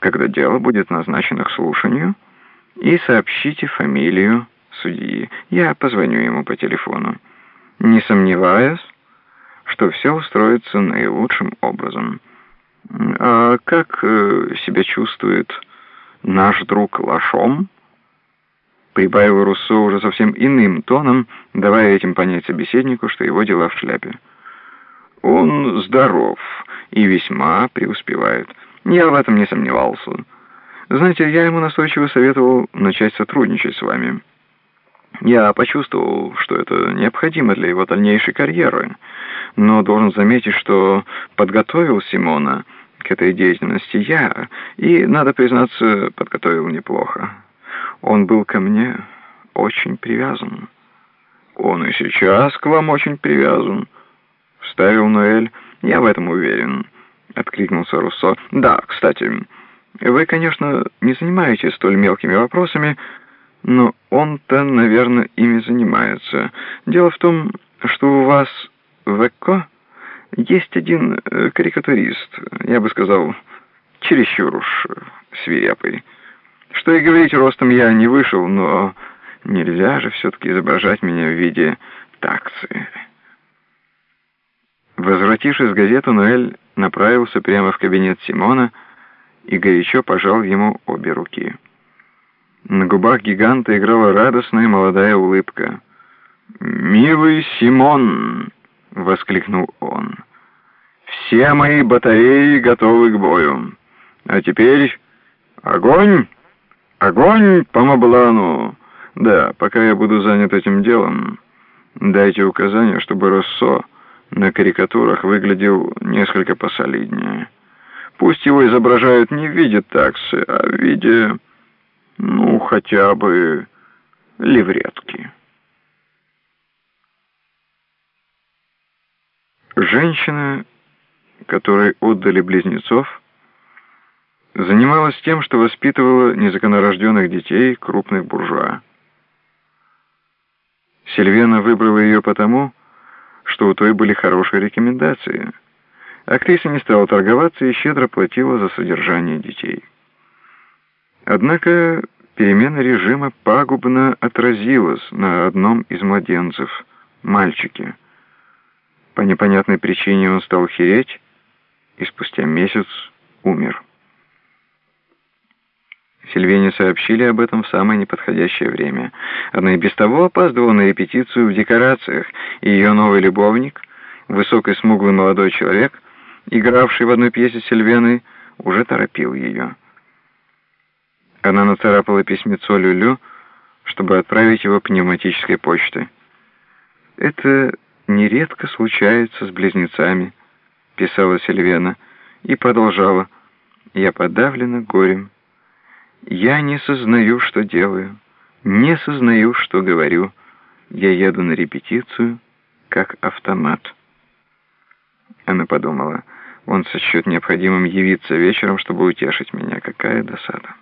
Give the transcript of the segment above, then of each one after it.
когда дело будет назначено к слушанию, и сообщите фамилию судьи. Я позвоню ему по телефону, не сомневаясь, что все устроится наилучшим образом. А как э, себя чувствует наш друг Лашом? Прибавил Руссо уже совсем иным тоном, давая этим понять собеседнику, что его дела в шляпе. Он здоров и весьма преуспевает. Я в этом не сомневался. Знаете, я ему настойчиво советовал начать сотрудничать с вами. Я почувствовал, что это необходимо для его дальнейшей карьеры, но должен заметить, что подготовил Симона к этой деятельности я, и, надо признаться, подготовил неплохо. Он был ко мне очень привязан. Он и сейчас к вам очень привязан, — вставил Ноэль. Я в этом уверен, — откликнулся Руссо. Да, кстати, вы, конечно, не занимаетесь столь мелкими вопросами, но он-то, наверное, ими занимается. Дело в том, что у вас в ЭКО есть один э, карикатурист, я бы сказал, чересчур уж свирепый. Что и говорить, ростом я не вышел, но нельзя же все-таки изображать меня в виде таксы. Возвратившись в газету, Ноэль направился прямо в кабинет Симона и горячо пожал ему обе руки. На губах гиганта играла радостная молодая улыбка. «Милый Симон!» — воскликнул он. «Все мои батареи готовы к бою. А теперь огонь! Огонь по Маблану! Да, пока я буду занят этим делом, дайте указание, чтобы Россо на карикатурах выглядел несколько посолиднее. Пусть его изображают не в виде таксы, а в виде, ну, хотя бы левретки». Женщина, которой отдали близнецов, занималась тем, что воспитывала незаконорожденных детей крупных буржуа. Сильвена выбрала ее потому, что у той были хорошие рекомендации. Актриса не стала торговаться и щедро платила за содержание детей. Однако перемена режима пагубно отразилась на одном из младенцев, мальчике. По непонятной причине он стал хереть и спустя месяц умер. Сильвене сообщили об этом в самое неподходящее время. Она и без того опаздывала на репетицию в декорациях, и ее новый любовник, высокий смуглый молодой человек, игравший в одной пьесе Сильвены, уже торопил ее. Она нацарапала письмецо Люлю, чтобы отправить его пневматической почтой. Это нередко случается с близнецами», — писала Сильвена, и продолжала. «Я подавлена горем. Я не сознаю, что делаю, не сознаю, что говорю. Я еду на репетицию, как автомат». Она подумала, он сочтет необходимым явиться вечером, чтобы утешить меня. Какая досада.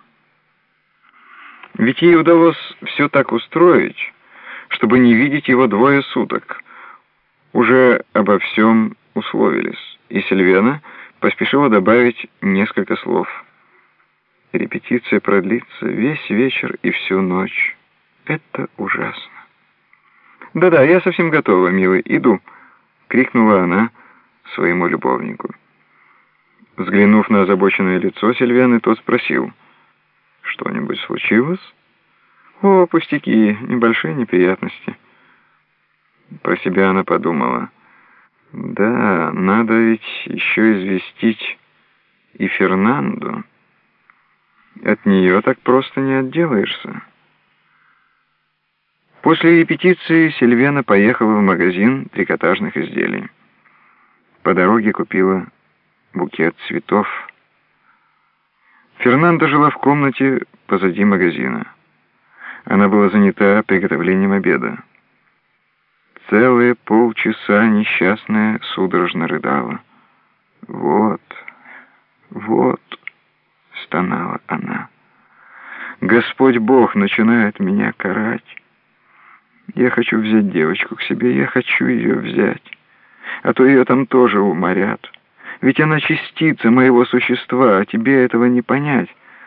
Ведь ей удалось все так устроить, чтобы не видеть его двое суток — уже обо всем условились, и Сильвена поспешила добавить несколько слов. Репетиция продлится весь вечер и всю ночь. Это ужасно. «Да-да, я совсем готова, милый, иду», — крикнула она своему любовнику. Взглянув на озабоченное лицо Сильвены, тот спросил, «Что-нибудь случилось?» «О, пустяки, небольшие неприятности». Про себя она подумала. Да, надо ведь еще известить и Фернанду. От нее так просто не отделаешься. После репетиции Сильвена поехала в магазин трикотажных изделий. По дороге купила букет цветов. Фернанда жила в комнате позади магазина. Она была занята приготовлением обеда. Целые полчаса несчастная судорожно рыдала. «Вот, вот», — стонала она, — «Господь Бог начинает меня карать. Я хочу взять девочку к себе, я хочу ее взять, а то ее там тоже уморят. Ведь она частица моего существа, а тебе этого не понять.